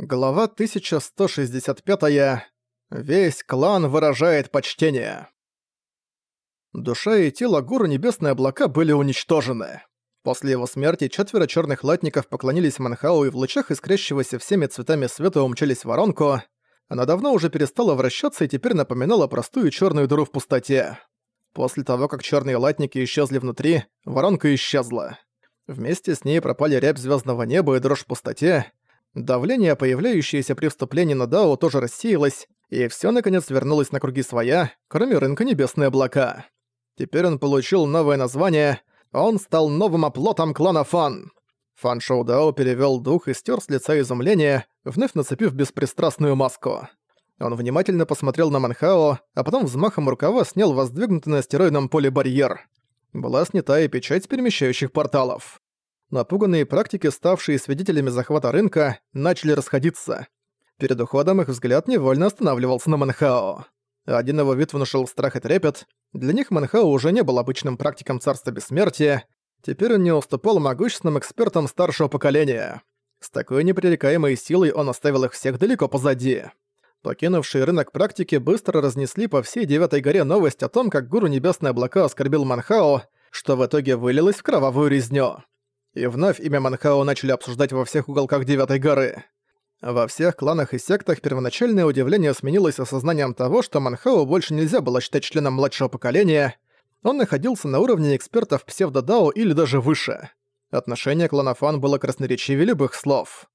Глава 1165. -я. Весь клан выражает почтение. Душа и тело гуру Небесные Облака были уничтожены. После его смерти четверо черных латников поклонились Манхау и в лучах искрящегося всеми цветами света умчались в воронку. Она давно уже перестала вращаться и теперь напоминала простую черную дыру в пустоте. После того, как черные латники исчезли внутри, воронка исчезла. Вместе с ней пропали рябь звездного неба и дрожь в пустоте. Давление, появляющееся при вступлении на Дао, тоже рассеялось, и все наконец вернулось на круги своя, кроме рынка Небесные облака. Теперь он получил новое название, он стал новым оплотом клана Фан. Фан Шоу Дао перевёл дух и стер с лица изумления, вновь нацепив беспристрастную маску. Он внимательно посмотрел на Манхао, а потом взмахом рукава снял воздвигнутый на астероидном поле барьер. Была снята и печать перемещающих порталов. Напуганные практики, ставшие свидетелями захвата рынка, начали расходиться. Перед уходом их взгляд невольно останавливался на Манхао. Один его вид внушил страх и трепет. Для них Манхао уже не был обычным практиком Царства Бессмертия. Теперь он не уступал могущественным экспертам старшего поколения. С такой непререкаемой силой он оставил их всех далеко позади. Покинувшие рынок практики быстро разнесли по всей Девятой горе новость о том, как Гуру Небесные Облака оскорбил Манхао, что в итоге вылилось в кровавую резню. И вновь имя Манхао начали обсуждать во всех уголках Девятой горы. Во всех кланах и сектах первоначальное удивление сменилось осознанием того, что Манхао больше нельзя было считать членом младшего поколения. Он находился на уровне экспертов псевдодао или даже выше. Отношение клана Фан было красноречивее любых слов.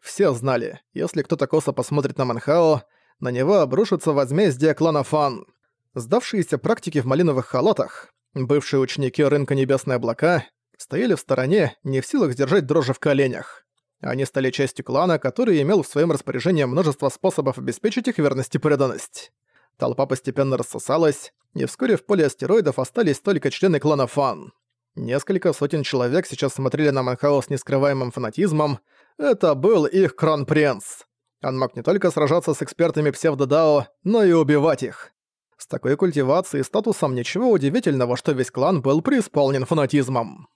Все знали, если кто-то косо посмотрит на Манхао, на него обрушится возмездие клана Фан. Сдавшиеся практики в малиновых халатах, бывшие ученики рынка Небесные облака, стояли в стороне, не в силах сдержать дрожи в коленях. Они стали частью клана, который имел в своем распоряжении множество способов обеспечить их верность и преданность. Толпа постепенно рассосалась, и вскоре в поле астероидов остались только члены клана Фан. Несколько сотен человек сейчас смотрели на Манхао с нескрываемым фанатизмом. Это был их кронпринц. Он мог не только сражаться с экспертами псевдодао, но и убивать их. С такой культивацией и статусом ничего удивительного, что весь клан был преисполнен фанатизмом.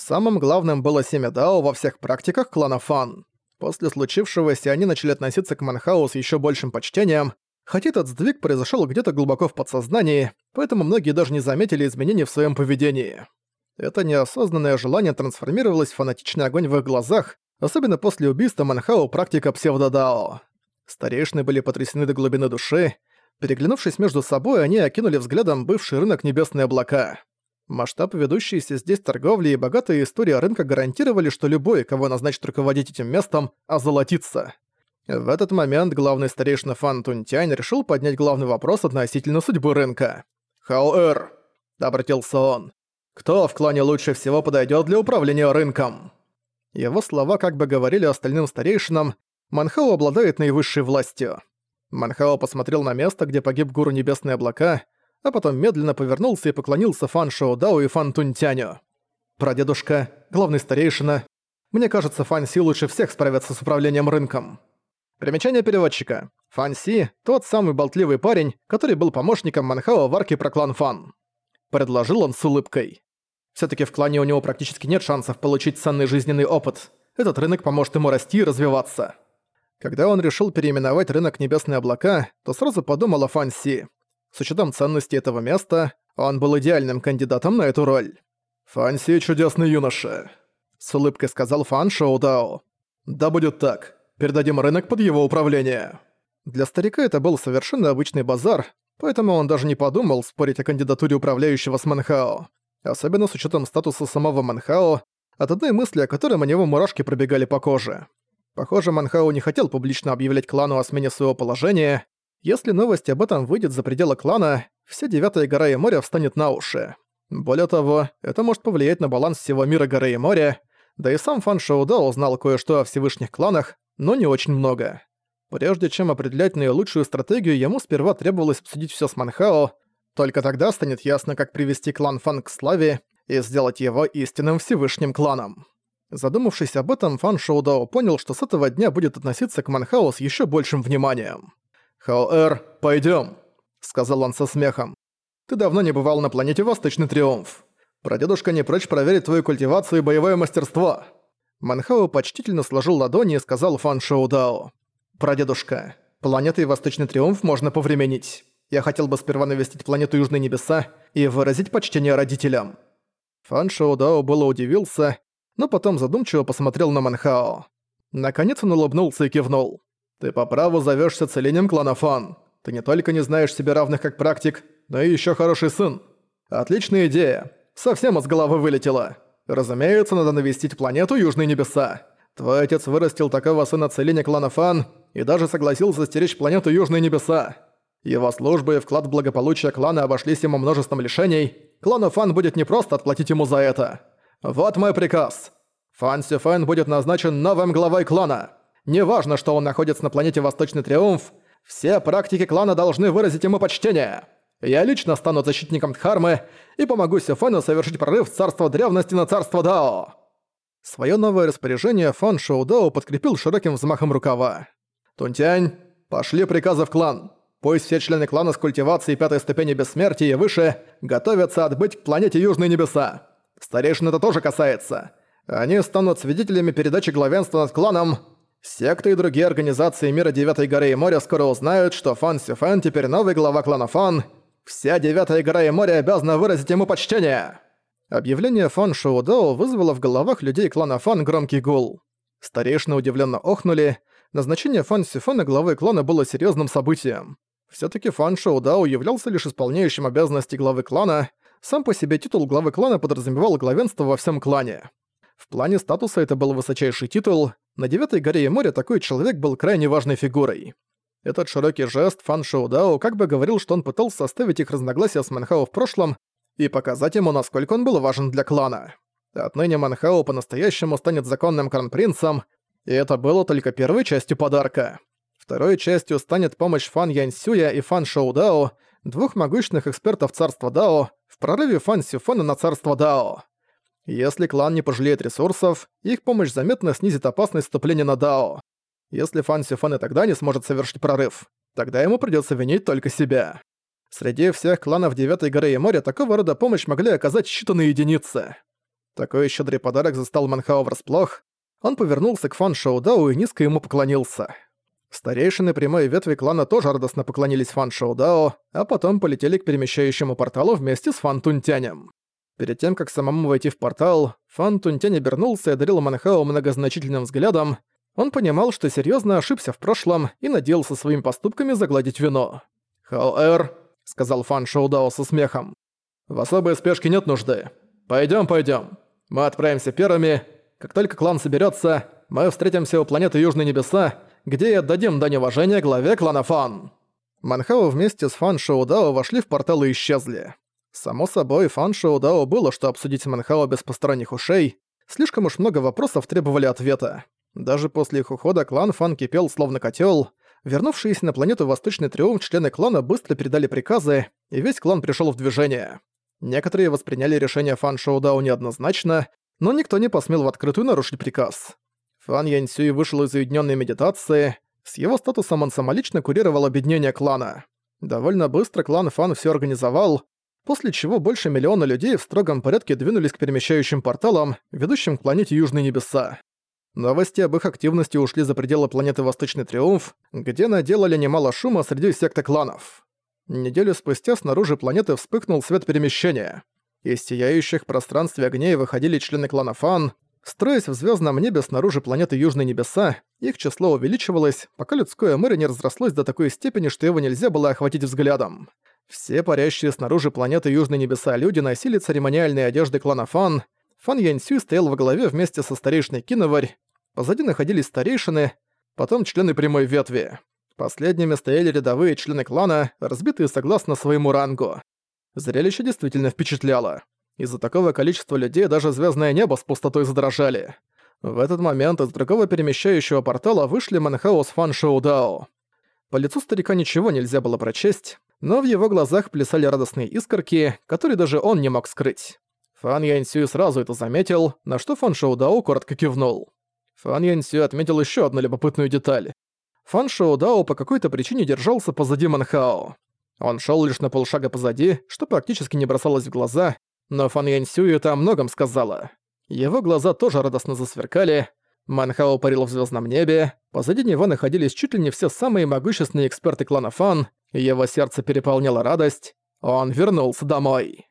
Самым главным было семя Дао во всех практиках клана Фан. После случившегося они начали относиться к Манхау с ещё большим почтением, хотя этот сдвиг произошёл где-то глубоко в подсознании, поэтому многие даже не заметили изменений в своём поведении. Это неосознанное желание трансформировалось в фанатичный огонь в их глазах, особенно после убийства Манхау практика псевдодао. Старейшины были потрясены до глубины души. Переглянувшись между собой, они окинули взглядом бывший рынок Небесные облака. Масштаб ведущейся здесь торговли и богатая история рынка гарантировали, что любой, кого назначит руководить этим местом, озолотится. В этот момент главный старейшина Фан Тунтянь решил поднять главный вопрос относительно судьбы рынка. «Хауэр», — обратился он, — «кто в клане лучше всего подойдет для управления рынком?» Его слова как бы говорили остальным старейшинам, Манхао обладает наивысшей властью. Манхао посмотрел на место, где погиб гуру Небесные Облака, а потом медленно повернулся и поклонился Фан Шоу Дао и Фан Тунтяню. «Прадедушка, главный старейшина, мне кажется, Фан Си лучше всех справится с управлением рынком». Примечание переводчика. Фан Си – тот самый болтливый парень, который был помощником Манхао в арке про клан Фан. Предложил он с улыбкой. все таки в клане у него практически нет шансов получить ценный жизненный опыт. Этот рынок поможет ему расти и развиваться. Когда он решил переименовать рынок Небесные Облака, то сразу подумал о Фан Си. С учетом ценности этого места, он был идеальным кандидатом на эту роль. «Фанси – чудесный юноша», – с улыбкой сказал Фан Шоудао. «Да будет так. Передадим рынок под его управление». Для старика это был совершенно обычный базар, поэтому он даже не подумал спорить о кандидатуре управляющего с Манхао. Особенно с учетом статуса самого Манхао, от одной мысли о котором у него мурашки пробегали по коже. Похоже, Манхао не хотел публично объявлять клану о смене своего положения, если новость об этом выйдет за пределы клана, вся Девятая гора и море встанет на уши. Более того, это может повлиять на баланс всего мира горы и моря, да и сам Фан Шоуда узнал кое-что о Всевышних кланах, но не очень много. Прежде чем определять наилучшую стратегию, ему сперва требовалось обсудить все с Манхао, только тогда станет ясно, как привести клан Фан к славе и сделать его истинным Всевышним кланом. Задумавшись об этом, Фан Шоудао понял, что с этого дня будет относиться к Манхао с еще большим вниманием. «Хаоэр, пойдём», — сказал он со смехом. «Ты давно не бывал на планете Восточный Триумф. Прадедушка не прочь проверить твою культивацию и боевое мастерство». Манхао почтительно сложил ладони и сказал Фан Шоу Дао. «Прадедушка, планеты Восточный Триумф можно повременить. Я хотел бы сперва навестить планету Южные Небеса и выразить почтение родителям». Фан Шоудао было удивился, но потом задумчиво посмотрел на Манхао. Наконец он улыбнулся и кивнул. «Ты по праву зовёшься целением клана Фан. Ты не только не знаешь себе равных как практик, но и ещё хороший сын. Отличная идея. Совсем из головы вылетела. Разумеется, надо навестить планету Южные Небеса. Твой отец вырастил такого сына целения клана Фан и даже согласился стеречь планету Южные Небеса. Его службы и вклад в благополучие клана обошлись ему множеством лишений. Клану Фан будет непросто отплатить ему за это. Вот мой приказ. Фан Сюфэн будет назначен новым главой клана. Неважно, что он находится на планете Восточный Триумф, все практики клана должны выразить ему почтение. Я лично стану защитником Дхармы и помогу Сюфэну совершить прорыв царства древности на царство Дао. Своё новое распоряжение Фан Шоу Дао подкрепил широким взмахом рукава. «Тунтянь, пошли приказы в клан. Пусть все члены клана с культивацией пятой ступени бессмертия и выше готовятся отбыть к планете Южные Небеса. Старейшин это тоже касается. Они станут свидетелями передачи главенства над кланом. Секты и другие организации мира Девятой горы и моря скоро узнают, что Фан Сюфэн теперь новый глава клана Фан. Вся Девятая гора и море обязана выразить ему почтение. Объявление Фан Шоудао вызвало в головах людей клана Фан громкий гул. Старейшины удивленно охнули. Назначение Фан Сюфэна главой клана было серьезным событием. Всё-таки Фан Шоудао являлся лишь исполняющим обязанности главы клана, сам по себе титул главы клана подразумевал главенство во всем клане. В плане статуса это был высочайший титул, на Девятой горе и море такой человек был крайне важной фигурой. Этот широкий жест Фан Шоудао как бы говорил, что он пытался оставить их разногласия с Манхао в прошлом и показать ему, насколько он был важен для клана. Отныне Манхао по-настоящему станет законным кронпринцем, и это было только первой частью подарка. Второй частью станет помощь Фан Яньсюя и Фан Шоудао, двух могущественных экспертов царства Дао, в прорыве Фан Сюфена на царство Дао. Если клан не пожалеет ресурсов, их помощь заметно снизит опасность вступления на Дао. Если Фан Сюфен и тогда не сможет совершить прорыв, тогда ему придется винить только себя. Среди всех кланов Девятой горы и моря такого рода помощь могли оказать считанные единицы. Такой щедрый подарок застал Манхао врасплох. Он повернулся к Фан Шоудау и низко ему поклонился. Старейшины прямой ветви клана тоже радостно поклонились Фан Шоудао, а потом полетели к перемещающему порталу вместе с Фан Тунтянем. Перед тем, как самому войти в портал, Фан Тунтянь обернулся и одарил Манхао многозначительным взглядом. Он понимал, что серьезно ошибся в прошлом и надеялся своими поступками загладить вину. «Хао-эр», — сказал Фан Шоудао со смехом, — «в особой спешке нет нужды. Пойдем, пойдем. Мы отправимся первыми. Как только клан соберется, мы встретимся у планеты Южные Небеса, где и отдадим дань уважения главе клана Фан». Манхао вместе с Фан Шоудао вошли в портал и исчезли. Само собой, Фан Шоудао было что обсудить Манхао без посторонних ушей. Слишком уж много вопросов требовали ответа. Даже после их ухода клан Фан кипел словно котел. Вернувшиеся на планету Восточный Триумф члены клана быстро передали приказы, и весь клан пришел в движение. Некоторые восприняли решение Фан Шоудао неоднозначно, но никто не посмел в открытую нарушить приказ. Фан Яньсюй вышел из уединенной медитации. С его статусом он самолично курировал объединение клана. Довольно быстро клан Фан все организовал, после чего больше миллиона людей в строгом порядке двинулись к перемещающим порталам, ведущим к планете Южные Небеса. Новости об их активности ушли за пределы планеты Восточный Триумф, где наделали немало шума среди секты кланов. Неделю спустя снаружи планеты вспыхнул свет перемещения. Из сияющих пространстве огней выходили члены клана Фан, Строясь в звездном небе снаружи планеты Южные Небеса, их число увеличивалось, пока людское море не разрослось до такой степени, что его нельзя было охватить взглядом. Все парящие снаружи планеты Южные Небеса люди носили церемониальные одежды клана Фан. Фан Яньсю стоял во главе вместе со старейшиной Киноварь. Позади находились старейшины, потом члены прямой ветви. Последними стояли рядовые члены клана, разбитые согласно своему рангу. Зрелище действительно впечатляло. Из-за такого количества людей даже звездное небо с пустотой задрожали. В этот момент из другого перемещающего портала вышли Манхао Фан Шоудао. По лицу старика ничего нельзя было прочесть, но в его глазах плясали радостные искорки, которые даже он не мог скрыть. Фан Яньсю сразу это заметил, на что Фан Шоудао коротко кивнул. Фан Яньсю отметил еще одну любопытную деталь. Фан Шоудао по какой-то причине держался позади Манхао. Он шел лишь на полшага позади, что практически не бросалось в глаза, но Фан Яньсю это о многом сказала. Его глаза тоже радостно засверкали. Манхао парил в звездном небе, позади него находились чуть ли не все самые могущественные эксперты клана Фан, его сердце переполняло радость. Он вернулся домой.